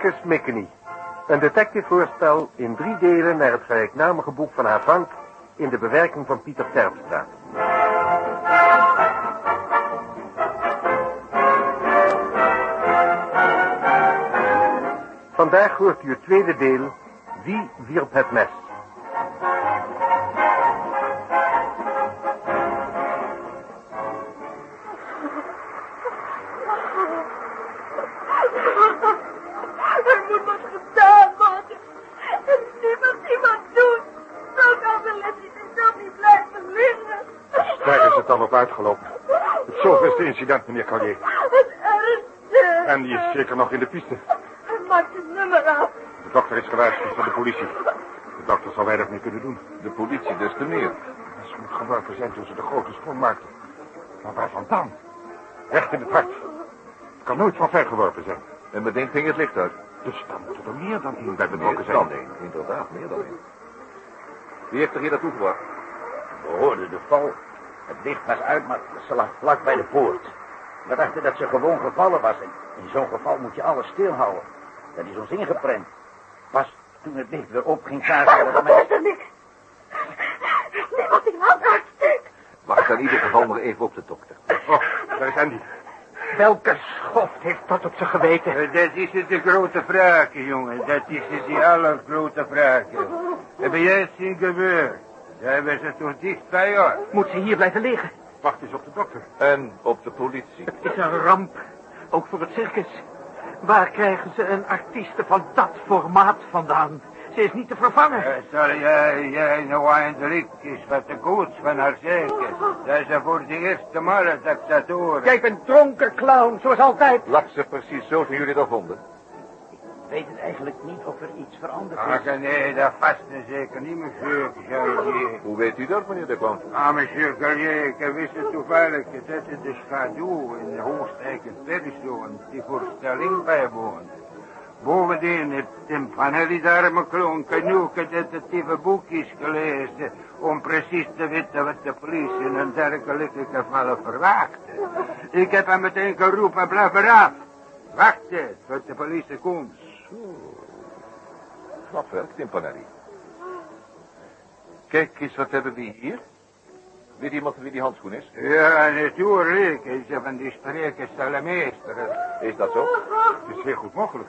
Circus Mickey. Een detectivevoorspel in drie delen naar het gelijknamige boek van haar Frank in de bewerking van Pieter Terpstra. Vandaag hoort u het tweede deel, Wie wierp het mes? Uitgelopen. Het zoveelste incident, meneer Collier. Het ergste. En die is zeker nog in de piste. Hij maakt het nummer af. De dokter is gewaarschuwd van de politie. De dokter zal weinig meer kunnen doen. De politie des te meer. Dat moet geworpen zijn ze de grote sprong maakten. Maar waar vandaan? Recht in het hart. Het kan nooit van ver geworpen zijn. En meteen ging het licht uit. Dus dan moet er meer dan één bij betrokken zijn. dan één, inderdaad, meer dan één. Wie heeft er hier naartoe gebracht? We hoorden de val. Het licht was uit, maar ze lag vlak bij de poort. We dachten dat ze gewoon gevallen was. En in zo'n geval moet je alles stilhouden. Dat is ons ingeprent. Pas toen het licht weer opging, zagen we dat is mensen... niks. Nee, wat ik hand uitstek. Wacht in ieder geval nog even op de dokter. Oh, daar is Andy. Welke schoft heeft dat op zijn geweten? Eh, Dat is de grote vraag, jongen. Dat is die allergrote vraag. Heb jij het zien gebeurd? Zij was er toch dicht bij jou? Moet ze hier blijven liggen? Wacht eens op de dokter. En op de politie. Het is een ramp. Ook voor het circus. Waar krijgen ze een artieste van dat formaat vandaan? Ze is niet te vervangen. Eh, Zal jij, jij nou eindelijk eens wat de koets van haar zeggen? Dat is voor de eerste maal dat ik dat hoor. Jij bent dronken clown, zoals altijd. Lag ze precies zo toen jullie dat vonden? Ik weet het eigenlijk niet of er iets veranderd is. Ach, nee, dat vast en zeker niet, monsieur Gallier. Hoe weet u dat, meneer de Klant? Ah, monsieur Gallier, ik wist het toevallig dat het de schaduw in de hoogstrijke persoon die voorstelling bijwoont. Bovendien heeft Tim Vanelli daar me klonken genoeg detectieve boekjes gelezen om precies te weten wat de politie in een dergelijke gevallen verwachtte. Ik heb hem meteen geroepen, blijf eraf. Wachten tot de politie komt. Knap werk, Timpanelli. Kijk eens, wat hebben we hier? Weet iemand wie die handschoen is? Ja, natuurlijk. Is er van die spreekstelle meester. Is dat zo? Het is heel goed mogelijk.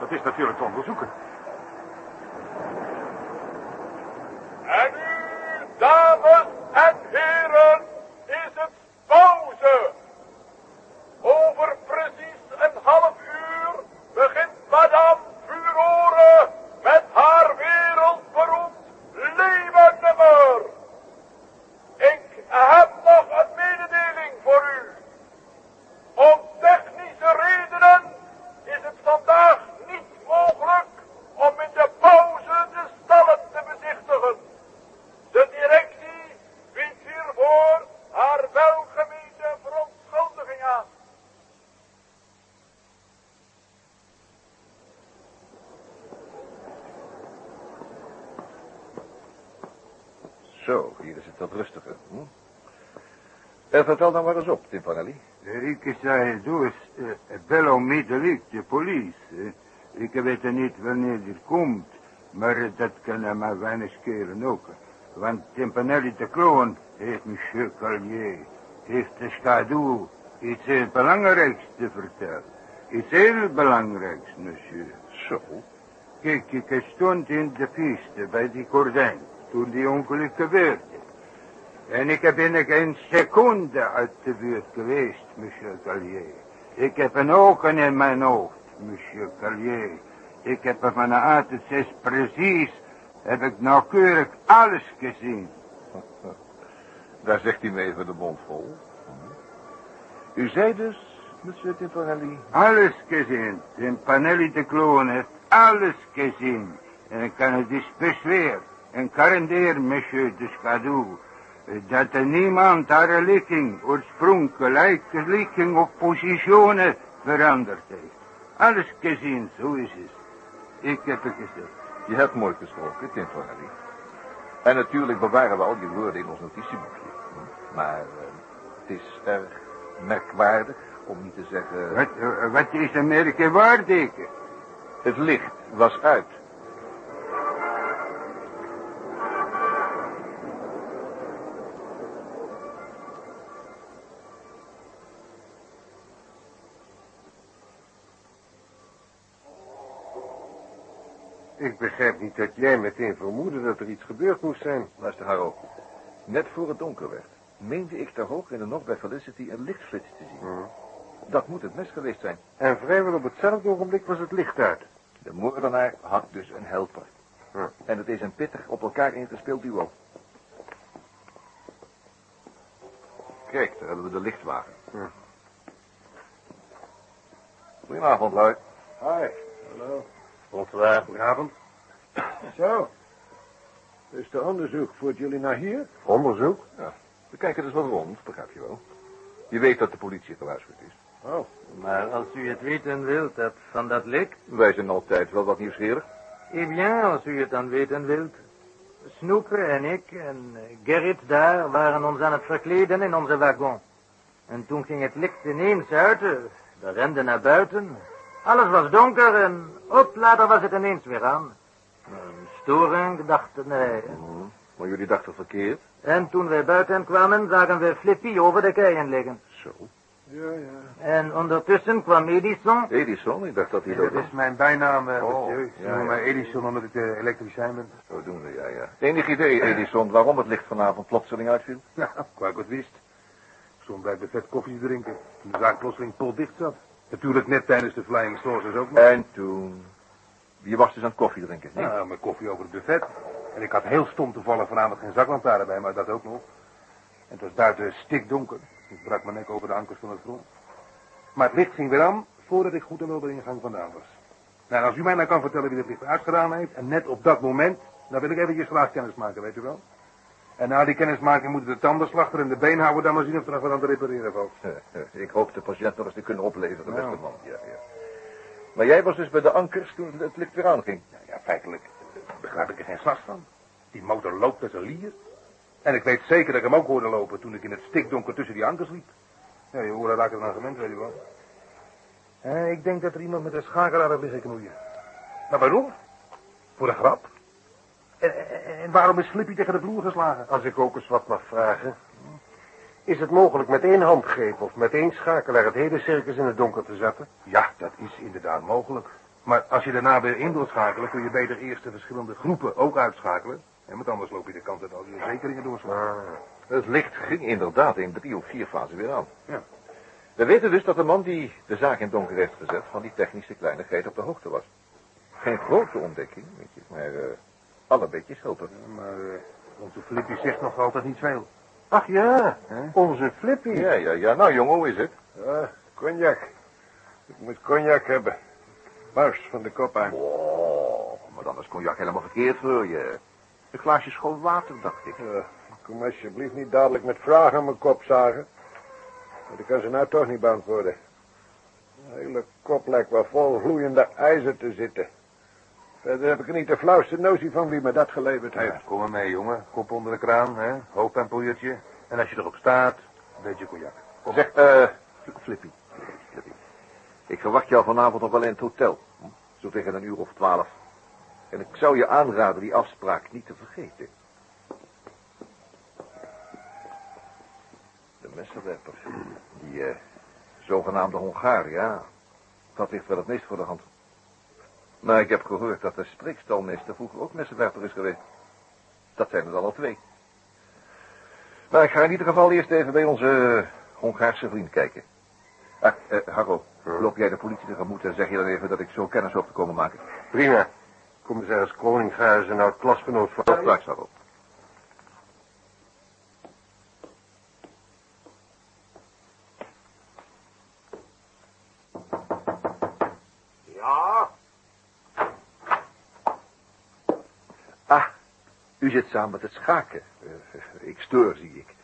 Dat is natuurlijk te onderzoeken. En nu, dames en heren, is het pauze. Over precies een half uur begint Madame Furore met haar wereldberoemd leeuwennummer. Ik heb nog een mededeling voor u. Om technische redenen is het vandaag niet mogelijk om in de pauze de stallen te bezichtigen. De directie biedt hiervoor haar welgemeende verontschuldiging aan. Zo, hier is het wat rustiger. Hm? Eh, vertel dan maar eens op, Timpanelli. Ik zei dus, uh, bello middelik, de politie. Ik weet niet wanneer die komt, maar dat kan maar weinig schelen ook. Want Timpanelli de Kroon heeft monsieur Collier, heeft de schaduw iets heel belangrijks te vertellen. Iets heel belangrijks, monsieur. Zo. Kijk, ik stond in de piste bij die gordijn toen die ongeluk gebeurde. En ik heb binnen geen seconde uit de buurt geweest, monsieur Collier. Ik heb een ogen in mijn hoofd, monsieur Collier. Ik heb er van A tot Z precies, heb ik nauwkeurig alles gezien. Daar zegt hij me even de mond vol. U zei dus, monsieur Timpanelli... Alles gezien. Timpanelli de Kloon heeft alles gezien. En ik kan het dus bezweer en garandeer, monsieur de Schaduw, dat er niemand haar ligging, oorspronkelijk ligging of positionen veranderd heeft. Alles gezien, zo is het. Ik heb het gezegd. Je hebt mooi gesproken, Timpanelli. En natuurlijk bewaren we al je woorden in ons notitieboekje. Maar eh, het is erg merkwaardig, om niet te zeggen... Wat, eh, wat is een merkwaardige? Het licht was uit. Ik begrijp niet dat jij meteen vermoedde dat er iets gebeurd moest zijn. Luister, Harro. Net voor het donker werd, meende ik daar hoog in de nog bij Felicity een lichtflits te zien. Hm. Dat moet het mes geweest zijn. En vrijwel op hetzelfde ogenblik was het licht uit. De moordenaar had dus een helper. Hm. En het is een pittig op elkaar ingespeeld duo. Kijk, daar hebben we de lichtwagen. Hm. Goedenavond, lui. Hi. Hallo. Bonsoir. Goedenavond. Zo. Is de onderzoek voert jullie naar hier? Onderzoek? We kijken dus wat rond, begrijp je wel. Je weet dat de politie gewaarschuwd is. Oh. Maar als u het weten wilt, dat van dat licht... Wij zijn altijd wel wat nieuwsgierig. Eh bien, als u het dan weten wilt. Snoeper en ik en eh, Gerrit daar waren ons aan het verkleden in onze wagon. En toen ging het licht ineens uit. eh, We renden naar buiten. Alles was donker en op later was het ineens weer aan. Een storing, dachten wij. Mhm. Maar jullie dachten verkeerd. En toen wij buiten kwamen, zagen we Flippy over de keien liggen. Zo. Ja, ja. En ondertussen kwam Edison. Edison, ik dacht dat hij Dat dood is mijn bijnaam, eh, Oh, monsieur. Ze ja, noemen ja. mij Edison omdat ik de elektricien ben. Zo doen we, ja, ja. Enig idee, Edison, waarom het licht vanavond plotseling uitviel? Ja, qua ik het wist. Ik stond bij het buffet koffie te drinken. Toen de zaak plotseling potdicht zat. Natuurlijk net tijdens de Flying Saucers ook nog. En toen... Je was dus aan het koffie drinken, niet? Ja, mijn koffie over het buffet. En ik had heel stom toevallig vanavond geen zaklantaarn bij, maar dat ook nog. En het was buiten stikdonker. Ik brak mijn nek over de ankers van het grond. Maar het licht ging weer aan voordat ik goed en wel de ingang vandaan was. Nou, als u mij nou kan vertellen wie het licht uitgedaan heeft, en net op dat moment, dan wil ik eventjes graag kennis maken, weet u wel. En na die kennismaking moeten de tandenslachter en de beenhouwer dan maar zien of er nog wat aan te repareren valt. Ik hoop de patiënt nog eens te kunnen opleveren, beste man. Ja, ja. Maar jij was dus bij de ankers toen het licht weer aanging. Nou ja, feitelijk begrijp ik er geen slag van. Die motor loopt als een lier. En ik weet zeker dat ik hem ook hoorde lopen toen ik in het stikdonker tussen die ankers liep. Ja, je raakt er aan gewend, weet je wel. Eh, ik denk dat er iemand met een schakelaar heeft liggen knoeien. Maar waarom? Voor de grap? En, waarom is Flippy tegen de vloer geslagen? Als ik ook eens wat mag vragen. Is het mogelijk met één handgreep of met één schakelaar het hele circus in het donker te zetten? Ja, dat is inderdaad mogelijk. Maar als je daarna weer in wilt schakelen, kun je beter eerst de verschillende groepen ook uitschakelen. En want anders loop je de kans dat al je zekeringen doorslaat. Ah. Het licht ging inderdaad in drie of vier fasen weer aan. Ja. We weten dus dat de man die de zaak in het donker heeft gezet van die technische kleinigheid op de hoogte was. Geen grote ontdekking, weet je, maar eh, alle beetjes helpen. Maar eh, onze Flippy zegt nog altijd niet veel. Ach ja, onze Flippy. Ja, ja, ja. Nou jongen, hoe is het? Ja, cognac. Ik moet cognac hebben. Mars van de kop aan. Oh, maar dan is cognac helemaal verkeerd voor je. Een glaasje schoon water, dacht ik. Ja, kom alsjeblieft niet dadelijk met vragen aan mijn kop zagen. Want ik kan ze nou toch niet beantwoorden. De hele kop lijkt wel vol gloeiende ijzer te zitten. Verder heb ik niet de flauwste notie van wie me dat geleverd heeft. Ja, kom maar mee, jongen. Kop onder de kraan, hè. Hoofdtempoeurtje. En als je erop staat, een beetje cognac. Kom. Zeg, eh, Flippy. Flippy. Ik verwacht jou vanavond nog wel in het hotel. hm? Zo tegen een uur of twaalf. En ik zou je aanraden die afspraak niet te vergeten. De messenwerper. Die eh, zogenaamde Hongaar, ja. Dat ligt wel het meest voor de hand. Maar ik heb gehoord dat de spreekstalmeester vroeger ook messenwerper is geweest. Dat zijn er dan al twee. Maar ik ga in ieder geval eerst even bij onze Hongaarse vriend kijken. Ah, eh, Harro, loop jij de politie tegemoet en zeg je dan even dat ik zo kennis hoop te komen maken. Prima. Commissaris Koninga is een oud klasgenoot van... Tot straks, Harro. Ja? Ah, u zit samen met het schaken. Eh, ik stoor, zie ik.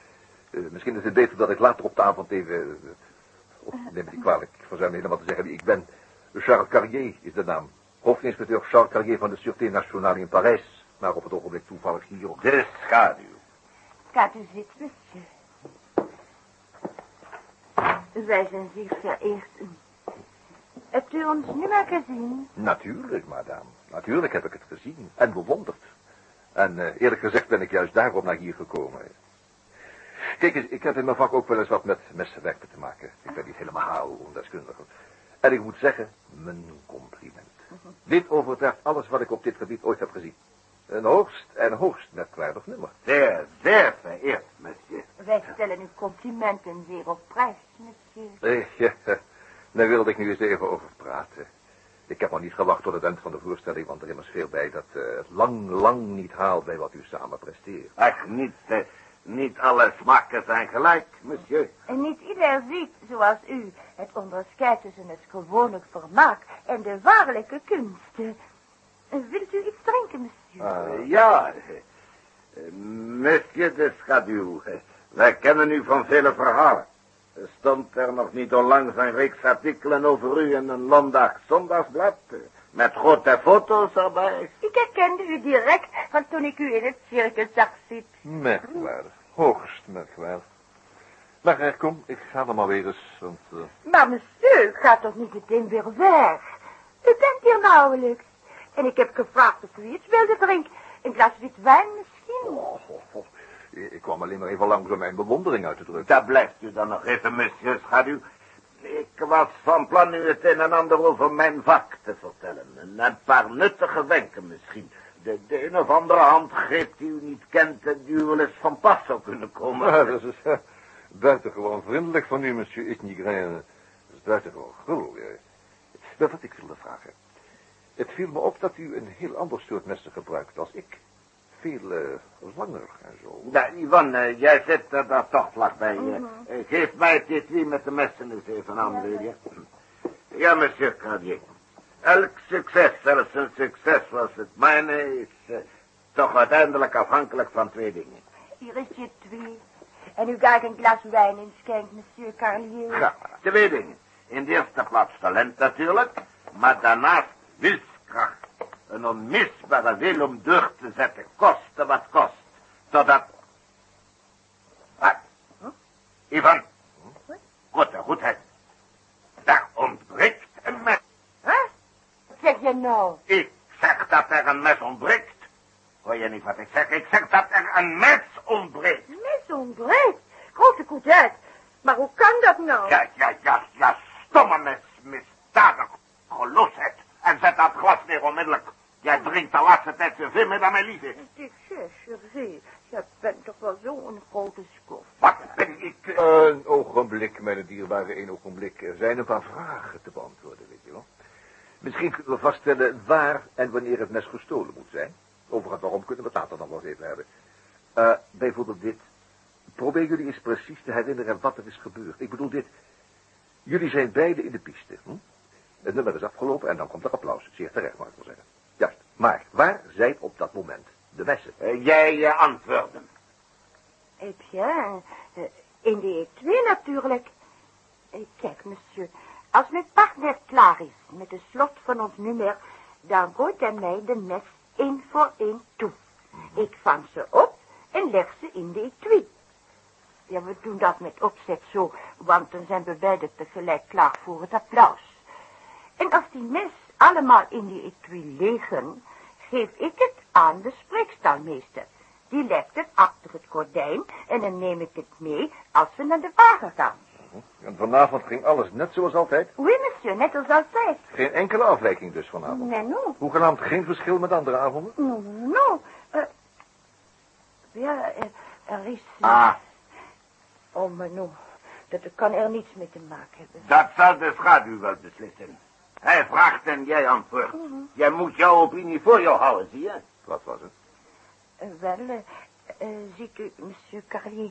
Eh, misschien is het beter dat ik later op de avond even... eh, of, neem me niet kwalijk, ik verzuim helemaal te zeggen wie ik ben. Charles Carrier is de naam. Hoofdinspecteur Charles Carrier van de Sûreté Nationale in Parijs. Maar op het ogenblik toevallig hier op... De schaduw. Gaat u zitten, monsieur. Wij zijn zeer vereerd. Hebt u ons nummer gezien? Natuurlijk, madame. Natuurlijk heb ik het gezien en bewonderd. En eh, eerlijk gezegd ben ik juist daarom naar hier gekomen. Kijk eens, ik heb in mijn vak ook wel eens wat met messenwerken te maken. Ik ben niet helemaal ondeskundig. En ik moet zeggen, mijn compliment. Dit overtreft alles wat ik op dit gebied ooit heb gezien. Een hoogst en hoogst merkwaardig nummer. Zeer, zeer vereerd, monsieur. Wij stellen uw complimenten zeer op prijs, monsieur. Eh, ja, daar wilde ik nu eens even over praten. Ik heb nog niet gewacht tot het eind van de voorstelling, want er is veel bij dat eh, het lang, lang niet haalt bij wat u samen presteert. Ach, niet, eh, niet alle smaken zijn gelijk, monsieur. En niet ieder ziet, zoals u, het onderscheid tussen het gewone vermaak en de waarlijke kunsten. Eh, Wilt u iets drinken, monsieur? Eh, ja, monsieur de Schaduw, wij kennen u van vele verhalen. Stond er nog niet onlangs een reeks artikelen over u in een Londag zondagsblad, met grote foto's erbij. Ik herkende u direct van toen ik u in het circus zag zitten. Merkwaardig, hoogst merkwaardig. Maar eh, kom, ik ga er maar weer eens, want... eh, Maar monsieur, gaat toch niet meteen weer weg? U bent hier nauwelijks. En ik heb gevraagd of u iets wilde drinken. Een glas wit wijn misschien. oh, oh, oh. Ik kwam alleen maar even langs om mijn bewondering uit te drukken. Daar blijft u dan nog even, monsieur Schaduw. Ik was van plan u het een en ander over mijn vak te vertellen. En een paar nuttige wenken misschien. De, de een of andere handgreep die u niet kent en die u wel eens van pas zou kunnen komen. Ja, dat is uh, buitengewoon vriendelijk van u, monsieur Itnigrain. Dat is buitengewoon gul. Maar wat ik wilde vragen. Het viel me op dat u een heel ander soort messen gebruikt als ik. Veel eh, langer en zo. Ja, Yvonne, eh, jij zit er daar toch vlakbij. eh. Eh, Geef mij het etui met de messen eens even aan, wil je? Ja, monsieur Cardier. Elk succes, zelfs een succes zoals het mijne, is toch uiteindelijk afhankelijk van twee dingen. Hier is je twee. En u gaat een glas wijn inschenken, monsieur Carlier. Ja, twee dingen. In de eerste plaats talent natuurlijk, maar daarnaast wilskracht. Een onmisbare wil om door te zetten, koste wat kost. Totdat... Wat? Ivan, grote goedheid. Daar ontbreekt een mes. Hè? Wat zeg je nou? Ik zeg dat er een mes ontbreekt. Hoor je niet wat ik zeg? Ik zeg dat er een mes ontbreekt. Mes ontbreekt. Grote goedheid. Maar hoe kan dat nou? Ja, ja, ja, ja, stomme mes, misdadig, geloosheid. En zet dat glas neer onmiddellijk. Jij drinkt de laatste tijd veel meer dan mij lief is. Ik zeg, je bent toch wel zo'n grote skof. Wat ben ik... eh, Een ogenblik, mijn dierbare, een ogenblik. Er zijn een paar vragen te beantwoorden, weet je wel. Misschien kunnen we vaststellen waar en wanneer het mes gestolen moet zijn. Over het waarom kunnen we het later dan wel eens even hebben. Eh, bijvoorbeeld dit. Probeer jullie eens precies te herinneren wat er is gebeurd. Ik bedoel dit. Jullie zijn beiden in de piste. Hm? Het nummer is afgelopen en dan komt er applaus. Zeer terecht, mag ik wel zeggen. Maar waar zijn op dat moment de messen? eh, jij antwoorden. Eh bien, eh, in de E2 natuurlijk. Eh, Kijk, monsieur, als mijn partner klaar is met de slot van ons nummer, dan gooit hij mij de mes één voor één toe. Ik vang ze op en leg ze in de etui. Ja, we doen dat met opzet zo, want dan zijn we beiden tegelijk klaar voor het applaus. En als die mes allemaal in die etui liggen, geef ik het aan de spreekstalmeester. Die legt het achter het gordijn en dan neem ik het mee als we naar de wagen gaan. En vanavond ging alles net zoals altijd. Oui, monsieur, net als altijd. Geen enkele afwijking dus vanavond. Nee, no. Hoegenaamd geen verschil met andere avonden? No, no. Eh, ja, er is... Ah, Oh, maar no. Dat kan er niets mee te maken hebben. dat zal de schaduw wel beslissen. Hij vraagt en jij antwoordt. Jij moet jouw opinie voor jou houden, zie je? Wat was het? Eh, wel, eh, eh, ziet u, monsieur Carlier,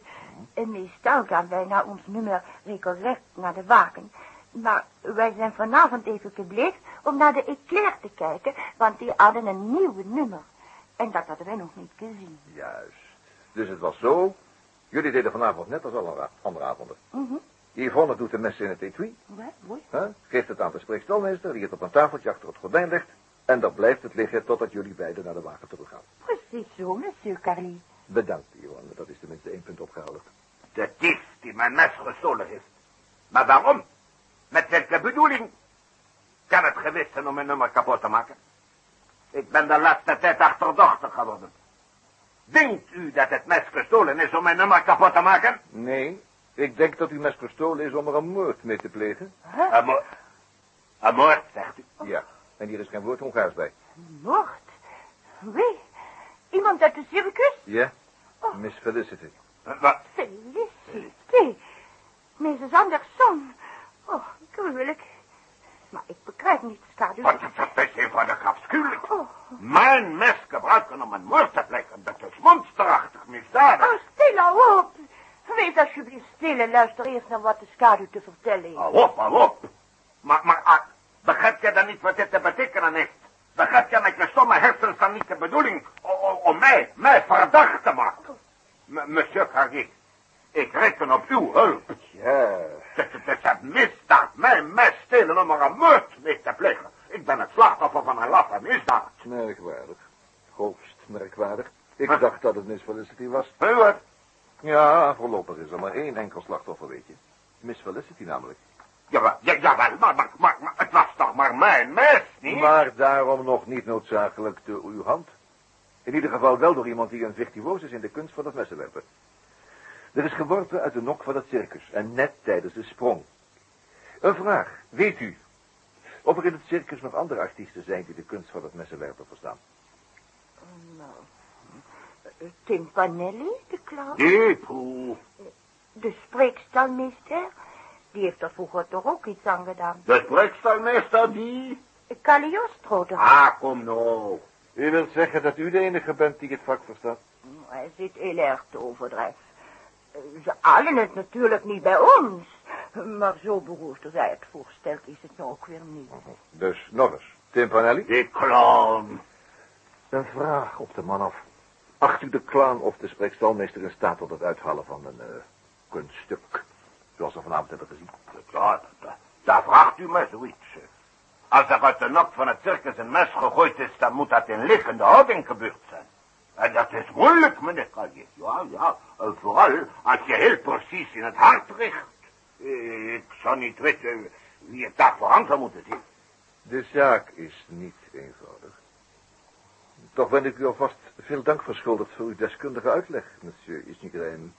eh, meestal gaan wij naar ons nummer regelrecht naar de wagen. Maar wij zijn vanavond even gebleven om naar de Eclair te kijken, want die hadden een nieuwe nummer. En dat hadden wij nog niet gezien. Juist. Dus het was zo. Jullie deden vanavond net als alle andere avonden. Mhm. Yvonne doet de mes in het etui. Hè? Geeft het aan de spreekstalmeester, die het op een tafeltje achter het gordijn legt. En dan blijft het liggen totdat jullie beiden naar de wagen terug gaan. Precies zo, monsieur Carlier. Bedankt, Yvonne. Dat is tenminste één punt opgehouden. De dief die mijn mes gestolen heeft. Maar waarom? Met welke bedoeling? kan het gewist zijn om mijn nummer kapot te maken. Ik ben de laatste tijd achterdochtig geworden. Denkt u dat het mes gestolen is om mijn nummer kapot te maken? Nee, ik denk dat uw mes gestolen is om er een moord mee te plegen. Een, mo een moord, zegt u. Ja, en hier is geen woord Hongaars bij. Moord? Wie? Iemand uit de circus? Ja, Miss Felicity. Wat? Felicity. Mrs. Anderson. Oh, gruwelijk. Maar ik begrijp niet, schaduw. Wat dat is eenvoudig afschuwelijk. Oh, Mijn mes gebruiken om een moord te plegen. Dat is monsterachtig misdadig. oh, stil nou op. Wees alsjeblieft stil en luister eerst naar wat de schaduw te vertellen heeft. Hou op, hou op. Maar, maar, ah, begrijp je dan niet wat dit te betekenen heeft? Begrijp je met je stomme hersens dan niet de bedoeling om mij, mij verdacht te maken? M- Monsieur Cargier, ik reken op uw hulp. Ja, Het het is een misdaad, mijn mes stelen om er een moord mee te plegen. Ik ben het slachtoffer van een laffe misdaad. merkwaardig. Hoogst merkwaardig. Ik dacht dat het Miss Felicity was. Wat? Ja, voorlopig is er maar één enkel slachtoffer, weet je. Miss Felicity namelijk. Jawel, ja, jawel maar, maar, maar, maar het was toch maar mijn mes, niet? Maar daarom nog niet noodzakelijk door uw hand. In ieder geval wel door iemand die een virtuoos is in de kunst van het messenwerpen. Er is geworpen uit de nok van het circus en net tijdens de sprong. Een vraag, weet u of er in het circus nog andere artiesten zijn die de kunst van het messenwerpen verstaan? Nou, eh, Timpanelli, de clown. Nee, poeh. De spreekstalmeester. Die heeft er vroeger toch ook iets aan gedaan. De spreekstalmeester die... Cagliostro toch? Ah, kom nou. U wilt zeggen dat u de enige bent die het vak verstaat? Hij zit heel erg te overdrijven. Ze halen het natuurlijk niet bij ons. Maar zo beroerd als hij het voorstelt is het nou ook weer niet. Dus nog eens, Timpanelli? Die clown. Een vraag op de man af. Acht u de clown of de spreekstalmeester in staat tot het uithalen van een eh, kunststuk? Zoals we vanavond hebben gezien. Ja, da- daar vraagt u me zoiets. Als er uit de nok van het circus een mes gegooid is, dan moet dat in liggende houding gebeurd zijn. En dat is moeilijk, meneer Carlier. Ja, ja. eh, Vooral als je heel precies in het hart richt. Eh, Ik zou niet weten wie het daarvoor aan zou moeten zien. De zaak is niet eenvoudig. Toch ben ik u alvast veel dank verschuldigd voor uw deskundige uitleg, monsieur Isnigrein.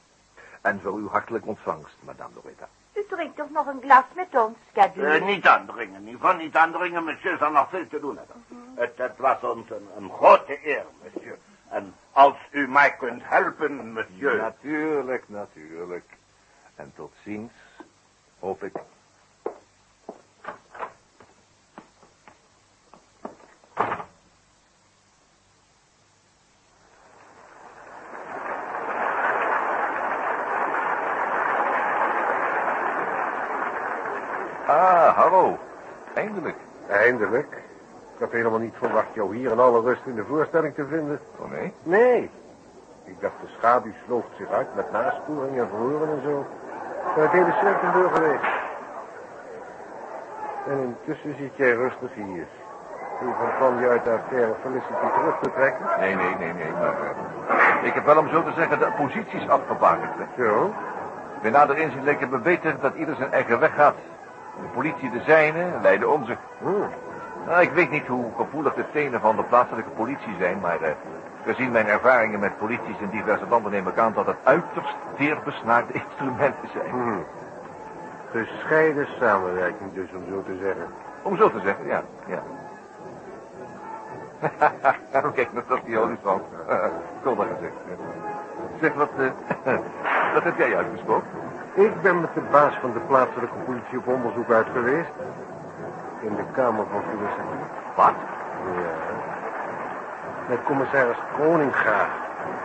En voor uw hartelijke ontvangst, madame Loretta. U drinkt toch nog een glas met ons, Cadeau? Eh, niet aandringen, niet van niet aandringen, monsieur zal nog veel te doen hebben. Het, het was ons een, een grote eer, monsieur. En als u mij kunt helpen, monsieur. Natuurlijk, natuurlijk. En tot ziens, hoop ik. Ah, hallo. Eindelijk. Eindelijk. Ik had helemaal niet verwacht jou hier in alle rust in de voorstelling te vinden. Oh nee? Nee. Ik dacht de schaduw slooft zich uit met nasporing en verhoren en zo. Ik ben het hele door geweest. En intussen zit jij rustig hier. Je van plan je uit de affaire Felicity terug te trekken? Nee, nee, nee, nee, maar... eh, ik heb wel om zo te zeggen de posities afgebakend. hè. Zo. Bij nader inzien leek het me beter dat ieder zijn eigen weg gaat. De politie de zijne, wij de onze. Hmm. Nou, ik weet niet hoe gevoelig de tenen van de plaatselijke politie zijn, maar eh, gezien mijn ervaringen met polities in diverse landen neem ik aan dat het uiterst zeer besnaarde instrumenten zijn. Hmm. Gescheiden samenwerking dus, om zo te zeggen. Om zo te zeggen, ja, ja. Kijk, dat is die olifant. Kom maar gezegd. Zeg, wat, eh, wat heb jij uitgesproken? Ik ben met de baas van de plaatselijke politie op onderzoek uit geweest. In de kamer van Felicity. Wat? Ja. Met commissaris Koninga.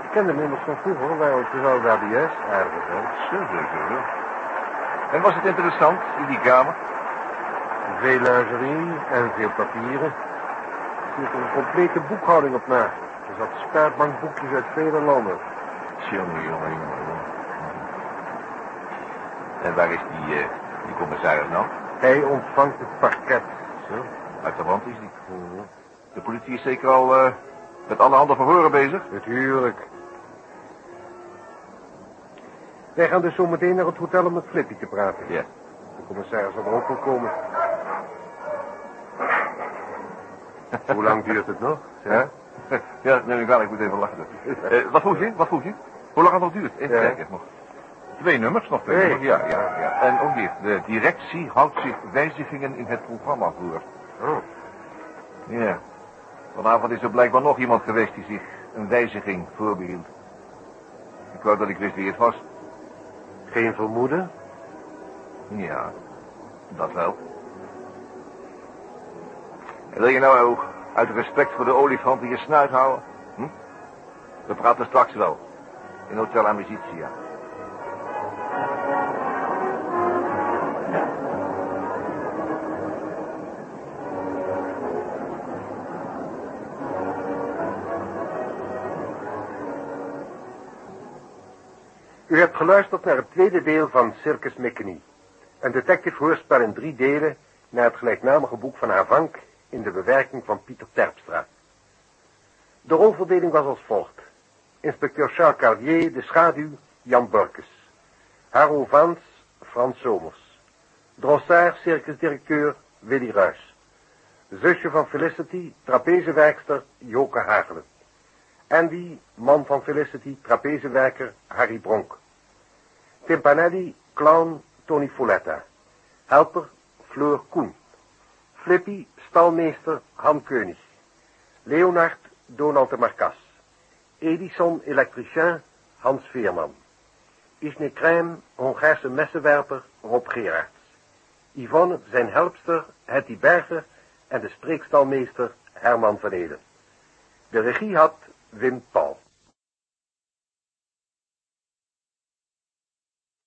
Ik kende hem immers van vroeger, wij ook dezelfde ABS, aardig hè. Zo, zo, zo. En was het interessant in die kamer? Veel lingerie en veel papieren. Er zit een complete boekhouding op na. Er zat spaarbankboekjes uit vele landen. Jongen, jongen, jongen. En waar is die, eh, die commissaris nou? Hij ontvangt het parket. Zo. Uit de wand is die. De politie is zeker al eh, met alle handen verhoren bezig. Natuurlijk. Wij gaan dus zo meteen naar het hotel om met Flippy te praten. Ja. De commissaris zal er ook wel komen. Hoe lang duurt het nog? Ja? Ja, neem ik wel, ik moet even lachen. Eh, wat vroeg je? Wat vroeg je? Hoe lang het nog duurt? Even Ja. kijken, nog. Twee nummers, nog twee nummers. Ja, ja, ja. En ook hier, de directie houdt zich wijzigingen in het programma voor. Oh. Ja. Vanavond is er blijkbaar nog iemand geweest die zich een wijziging voorbehield. Ik wou dat ik wist wie het was. Geen vermoeden? Ja, dat wel. Wil je nou ook uit respect voor de olifant je snuit houden? Hm? We praten straks wel. In Hotel Amicitia. U hebt geluisterd naar het tweede deel van Circus Mechanie. Een detective hoorspel in drie delen naar het gelijknamige boek van Havank in de bewerking van Pieter Terpstra. De rolverdeling was als volgt. Inspecteur Charles Carlier, de schaduw, Jan Burkes. Haro Vans, Frans Somers. Drossaard, circusdirecteur, Willy Ruys. Zusje van Felicity, trapezewerkster, Joke Hagelen. Andy, man van Felicity, trapezewerker, Harry Bronk. Timpanelli, clown, Tony Folletta. Helper, Fleur Koen. Flippy, stalmeester, Han Keunig. Leonard, Donald de Marcas. Edison, elektricien, Hans Veerman. Isne Crème, Hongaarse messenwerper, Rob Gerards. Yvonne, zijn helpster, Hetty Berger en de spreekstalmeester, Herman van Eden. De regie had Wim Pauw.